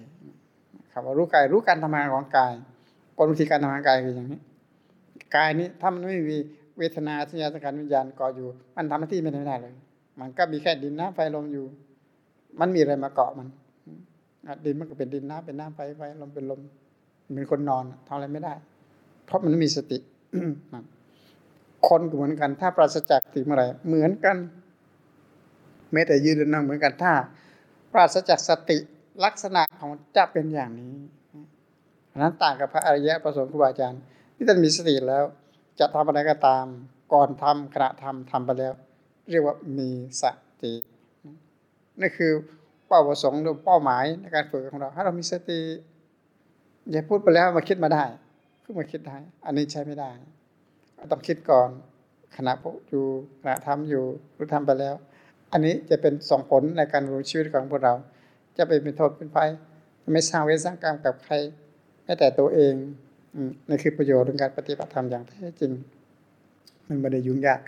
คำว่ารู้กายรู้การทำงานของกายกลวิธีการทำงานกายคืออย่างนี้กายนี้ถ้ามันไม่มีเวทนาสัญญาสังขารวิญญาณก่ออยู่ มันทำหน้าที่ไม่ได้เลย มันก็มีแค่ดินน้ำไฟลมอยู่ มันมีอะไรมาเกาะมันดินมันก็เป็นดินน้ำเป็นน้ำไฟไฟลมเป็นลมเป็นคนนอนทำอะไรไม่ได้ เพราะมันไม่มีสติคนก็เหมือนกัน ถ้าปราศจากสติเมื่อไรเหมือนกัน แม้แต่ยืนนั่งเหมือนกันถ้า ปราศจากสติลักษณะของจะเป็นอย่างนี้นั้นต่างกับพระอริยะประสงค์ครูบาอาจารย์ ที่ท่านมีสติแล้ว จะทำอะไรก็ตาม ก่อนทำขณะทำทำไปแล้ว เรียกว่ามีสตินี่คือเป้าประสงค์หรือเป้าหมายในการฝึกของเราให้เรามีสติอย่าพูดไปแล้วมาคิดมาได้ขึ้นมาคิดได้อันนี้ใช้ไม่ได้ต้องคิดก่อนขณะอยู่ขณะทำอยู่หรือทำไปแล้ว อันนี้จะเป็นส่งผลในการรู้ชีวิตของพวกเรา จะไปเป็นโทษเป็นภัยไม่สร้างเวรสร้างกรรมกับใครแม้แต่ตัวเองนี่คือประโยชน์ของการปฏิบัติธรรมอย่างแท้จริง มันไม่ได้ยุ่งยาก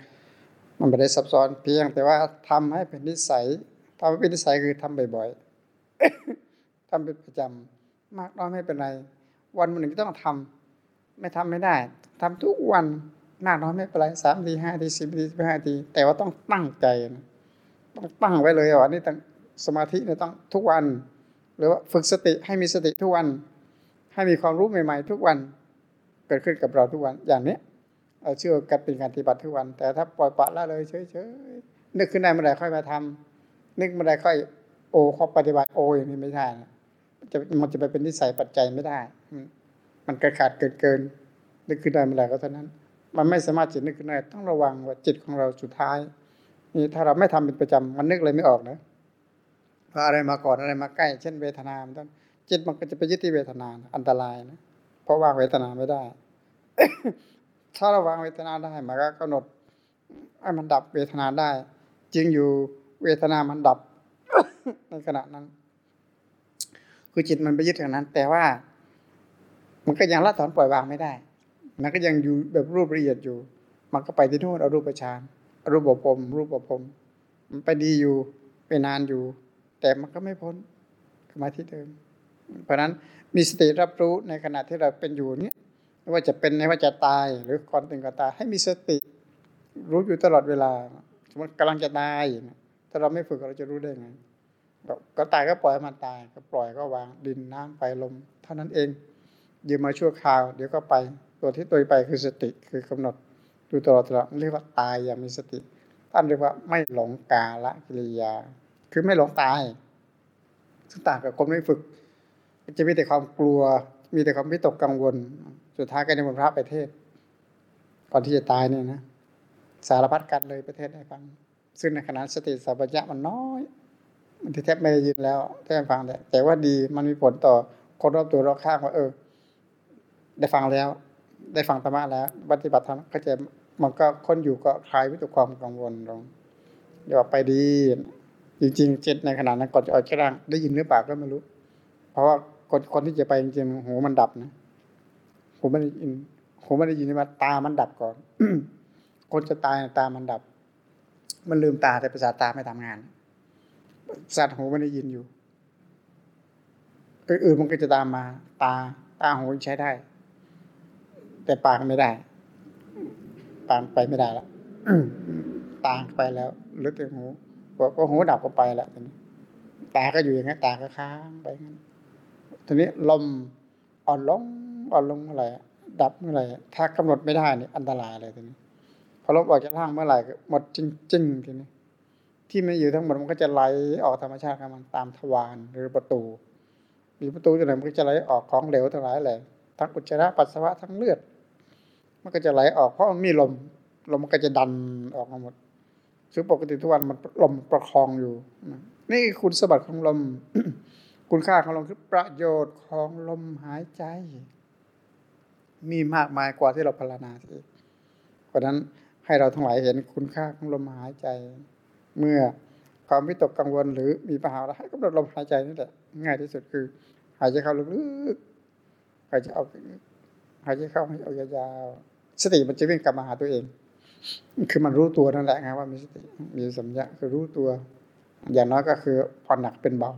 มันไม่ได้ซับซ้อนเพียง แต่ว่าทำให้เป็นนิสัยทำให้เป็นนิสัยคือทำบ่อยๆทำเป็นประจำมากน้อยไม่เป็นไร วันวันหนึ่งต้องทำไม่ทำไม่ได้ทำทุกวันมากน้อยไม่เป็นไรสามทีห้าทีสิบทีสิบห้าทีแต่ว่าต้องตั้งใจนะ ต้องตั้งไว้เลยว่านี่ต้องสมาธิเนี่ยต้องทุกวัน หรือว่าฝึกสติให้มีสติทุกวัน ให้มีความรู้ใหม่ ๆ ทุกวันเกิดขึ้นกับเราทุกวันอย่างนี้เราเชื่อกันเป็นการปฏิบัติทุกวัน แต่ถ้าปล่อยปละละเลยเฉยๆนึกขึ้นได้เมื่อไรค่อยมาทำนึกเมื่อไรค่อยโอข้อปฏิบัติโออย่างนี้ไม่ได้นะจะมันจะไปเป็นนิสัยปัจจัยไม่ได้ มันกระขาดเกินเกินนึกขึ้นได้เมื่อไรก็เท่านั้น มันไม่สามารถจิตนึกขึ้นได้ต้องระวังว่าจิตของเราสุดท้าย นี่ถ้าเราไม่ทำเป็นประจำมันนึกเลยไม่ออกนะว่าอะไรมาก่อนอะไรมาใกล้ เช่นเวทนามันต้องจิตมันก็จะไปยึดที่เวทนาอันตรายนะเพราะวางเวทนาไม่ได้ ถ้าเราวางเวทนาได้มันก็กำหนดให้มันดับเวทนาได้จริงอยู่เวทนามันดับในขณะนั้น คือจิตมันไปยึดอย่างนั้น แต่ว่า มันก็ยังละถอนปล่อยวางไม่ได้ มันก็ยังอยู่แบบรูปละเอียดอยู่ มันก็ไปที่โน่นเอารูปฌาน รูปบพรมรูปบพมมันไปดีอยู่ไปนานอยู่ แต่มันก็ไม่พ้นมาที่เดิม เพราะนั้นมีสติรับรู้ในขณะที่เราเป็นอยู่นี้ไม่ว่าจะเป็นไม่ว่าจะตายหรือก่อนถึงก็ตาย ให้มีสติ รู้อยู่ตลอดเวลา สมมติกำลังจะตายถ้าเราไม่ฝึกเราจะรู้ได้ไงก็ตายก็ปล่อยมันตาย ก็ปล่อยก็วางดินน้ำไฟลมเท่านั้นเองยืมมาชั่วคราว เดี๋ยวก็ไป ตัวที่ตัวไปคือสติคือกำหนด ดูตลอดตลอดเรียกว่าตายอย่างมีสติ ท่านเรียกว่าไม่หลงกาละกิริยา คือไม่หลงตายซึ่งต่างกับคนไม่ฝึก จะมีแต่ความกลัว มีแต่ความวิตกกังวล สุดท้ายก็ในมนพระไปเทศ ก่อนที่จะตายเนี่ยนะ สารพัดกันเลยประเทศได้ฟัง ซึ่งในขณะสติสัพพัญญะมันน้อย มันแทบไม่ได้ยินแล้วแทบฟังแต่แต่ว่าดีมันมีผลต่อคนรอบตัวรอบข้างว่าเออ ได้ฟังแล้ว ได้ฟังธรรมะแล้วปฏิบัติธรรมก็จะ มันก็คนอยู่ก็คลายวิตกความกังวลลงเดี๋ยวไปดี จริงๆจิตในขณะนั้นก่อนจะออกจากร่างได้ยินหรือเปล่าก็ไม่รู้ เพราะว่าคนคนที่จะไปจริงๆหูมันดับนะหูไม่ได้ยินหูไม่ได้ยินว่าตามันดับก่อนคนจะตายตามันดับ มันลืมตาแต่ประสาทตาไม่ทำงานสัตว์หูไม่ได้ยินอยู่อื่นๆมันก็จะตามมา ตาตาหูใช้ได้ แต่ปากไม่ได้ ปากไปไม่ได้แล้วตาไปแล้วหรือแต่หูพอหูดับก็ไปแล้วทีนี้ตาก็อยู่อย่างนี้ตาก็ค้างไปงั้นทีนี้ลมอ่อนลงอ่อนลงเมื่อไหร่ดับเมื่อไหร่ถ้ากำหนดไม่ได้นี่อันตรายเลยทีนี้พอลมออกจากร่างเมื่อไหร่หมดจริงๆทีนี้ที่ไม่อยู่ทั้งหมดมันก็จะไหลออกธรรมชาติของมันตามทวารหรือประตู มีประตูที่ไหนมันก็จะไหลออกของเหลวทั้งหลายแหละทั้งอุจจาระปัสสาวะทั้งเลือด มันก็จะไหลออกเพราะมันมีลมลมมันก็จะดันออกมาหมดซึ่งปกติทุกวันมันลมประคองอยู่นี่คุณสมบัติของลม คุณค่าของลมคือประโยชน์ของลมหายใจ มีมากมายกว่าที่เราพรรณนาทีเพราะนั้นให้เราทั้งหลายเห็นคุณค่าของลมหายใจ เมื่อความวิตกกังวลหรือมีปัญหาอะไรให้กำหนดลมหายใจนี่แหละง่ายที่สุดคือ หายใจเข้าลึกๆหายใจออก หายใจเข้าให้เอายาวๆสติมันจะวิ่งกลับมาหาตัวเอง คือมันรู้ตัวนั่นแหละไงว่ามีสติมีสัมยาคือรู้ตัว อย่างน้อยก็คือผ่อนหนักเป็นเบา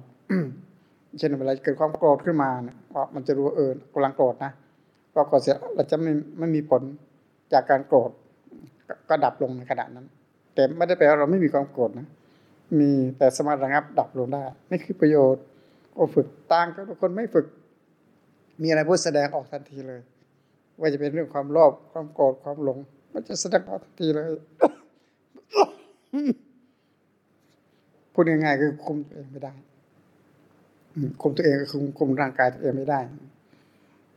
เช่นเวลาเกิดความโกรธขึ้นมาเนี่ยมันจะรู้เออกำลังโกรธนะพอโกรธเสร็จเราจะไม่ไม่มีผลจากการโกรธก็ดับลงในขณะนั้น แต่ไม่ได้แปลว่าเราไม่มีความโกรธนะมีแต่สมาธิระงับดับลงได้นี่คือประโยชน์โอฝึกต่างกับคนไม่ฝึก มีอะไรพูดแสดงออกทันทีเลย ว่าจะเป็นเรื่องความโลภความโกรธความหลง มันจะแสดงออกทันทีเลยพูดง่ายๆคือคุมตัวเองไม่ได้คุมตัวเองก็คือคุมร่างกายตัวเองไม่ได้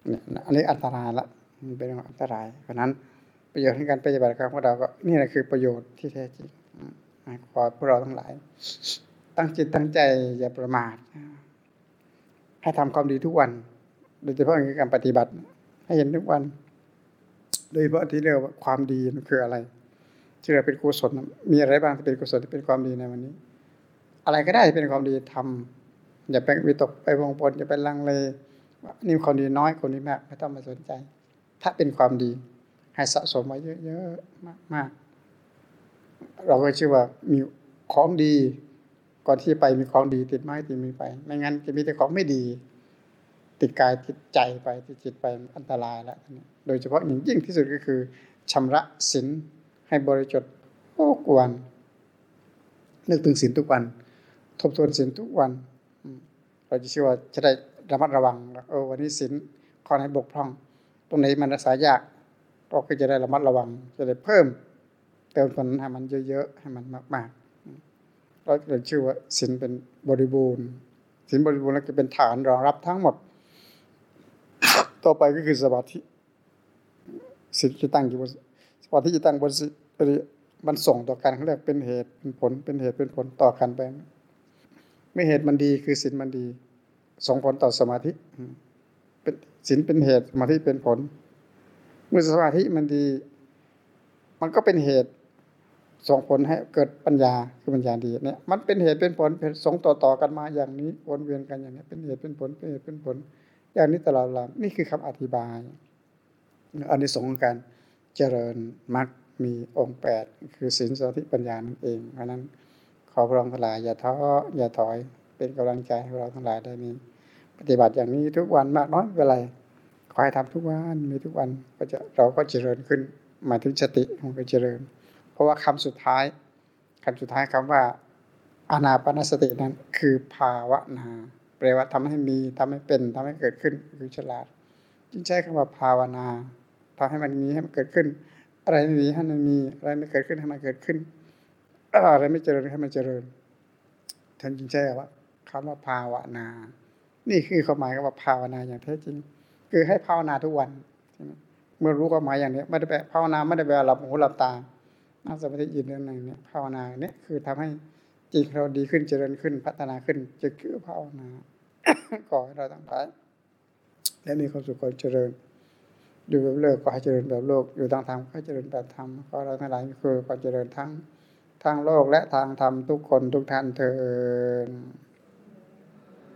เนี่ยอันนี้อันตรายละมันเป็นอันตรายเพราะนั้นประโยชน์ในการปฏิบัติการของเราก็นี่แหละคือประโยชน์ที่แท้จริงขอพวกเราทั้งหลาย ตั้งจิตตั้งใจอย่าประมาทให้ทำความดีทุกวัน โดยเฉพาะในการปฏิบัติ ให้เห็นทุกวัน โดยเฉพาะที่เรียกว่าความดีมันคืออะไร ที่เราเป็นกุศลมีอะไรบ้างที่เป็นกุศลที่เป็นความดีในวันนี้ อะไรก็ได้ที่เป็นความดีทำอย่าไปวิตกไปวงปนอย่าไปลังเลนี่ความดีน้อยคนนี้มากไม่ต้องมาสนใจ ถ้าเป็นความดี ให้สะสมไว้เยอะๆมากๆ เราก็ชื่อว่ามีของดี ก่อนที่ไปมีของดีติดไม้ติดมือไป ไม่งั้นจะมีแต่ของไม่ดี ติดกายติดใจไปติดจิตไปอันตรายแล้วโดยเฉพาะอย่างยิ่งที่สุดก็คือชำระศีลให้บริจดทุกวันนึกถึงศีลทุกวัน ทบทวนศีลทุกวัน เราจะเชื่อว่าจะได้ระมัดระวังเออวันนี้ศีลข้อไหนบกพร่อง ตรงไหนมันรักษายากเราก็จะได้ระมัดระวัง จะได้เพิ่ม เติมคนให้มันเยอะๆให้มันมากๆเราจะชื่อว่าศีลเป็นบริบูรณ์ศีลบริบูรณ์แล้วจะเป็นฐานรองรับทั้งหมด ต่อไปก็คือสมาธิศีลจะตั้งอยู่บนสมาธิจะตั้งบนศีลมันส่งต่อกันเขาเรียกเป็นเหตุเป็นผลเป็นเหตุเป็นผลต่อกันไปไม่เหตุมันดีคือศีลมันดีส่งผลต่อสมาธิเป็นศีลเป็นเหตุสมาธิเป็นผล เมื่อสมาธิมันดี มันก็เป็นเหตุส่งผลให้เกิดปัญญาคือปัญญาดีเนี่ยมันเป็นเหตุเป็นผลเป็นส่งต่อต่อกันมาอย่างนี้วนเวียนกันอย่างนี้ เป็นเหตุเป็นผลเป็นเหตุเป็นผล อย่างนี้ตลอดลำนี่คือคำอธิบายอันนี้สงของการเจริญมรรคมีองค์แปดคือศีลสมาธิปัญญานั่นเองเพราะนั้นขอพระองค์ทั้งหลายอย่าท้ออย่าถอยเป็นกำลังใจให้เราทั้งหลายได้มีปฏิบัติอย่างนี้ทุกวันมากน้อยเป็นไรขอให้ทำทุกวันมีทุกวันก็จะเราก็เจริญขึ้นหมายถึงสติมันก็เจริญ เพราะว่าคำสุดท้ายคำสุดท้ายคำว่าอนาปนสตินั้นคือภาวนา แปลว่าทำให้มีทำให้เป็นทำให้เกิดขึ้นคือฉลาด จึงใช้คำว่าภาวนาทำให้มันมีให้มันเกิดขึ้น อะไรไม่มีให้มันมีอะไรไม่เกิดขึ้นให้มันเกิดขึ้นอะไรไม่เจริญให้มันเจริญท่านจึงใช้ว่าคำว่าภาวนา นี่คือความหมายคำว่าภาวนาอย่างแท้จริง คือให้ภาวนาทุกวันเมื่อรู้ความหมายอย่างนี้ไม่ได้แปลภาวนาไม่ได้แปลหลับหูหลับตานั่งสมาธิยืนเรื่องหนึ่งเนี่ยภาวนาเนี่ยคือทำให้ จิตเราดีขึ้นเจริญขึ้นพัฒนาขึ้นจะคือภาวนาขอให้เราทั้งหลายและมีความสุขความเจริญ อยู่แบบโลกก็ให้เจริญแบบโลก อยู่ทางธรรมก็ให้เจริญแบบธรรมก็เราทั้งหลายคือความเจริญทั้งทางโลกและทางธรรมทุกคนทุกท่านเถิด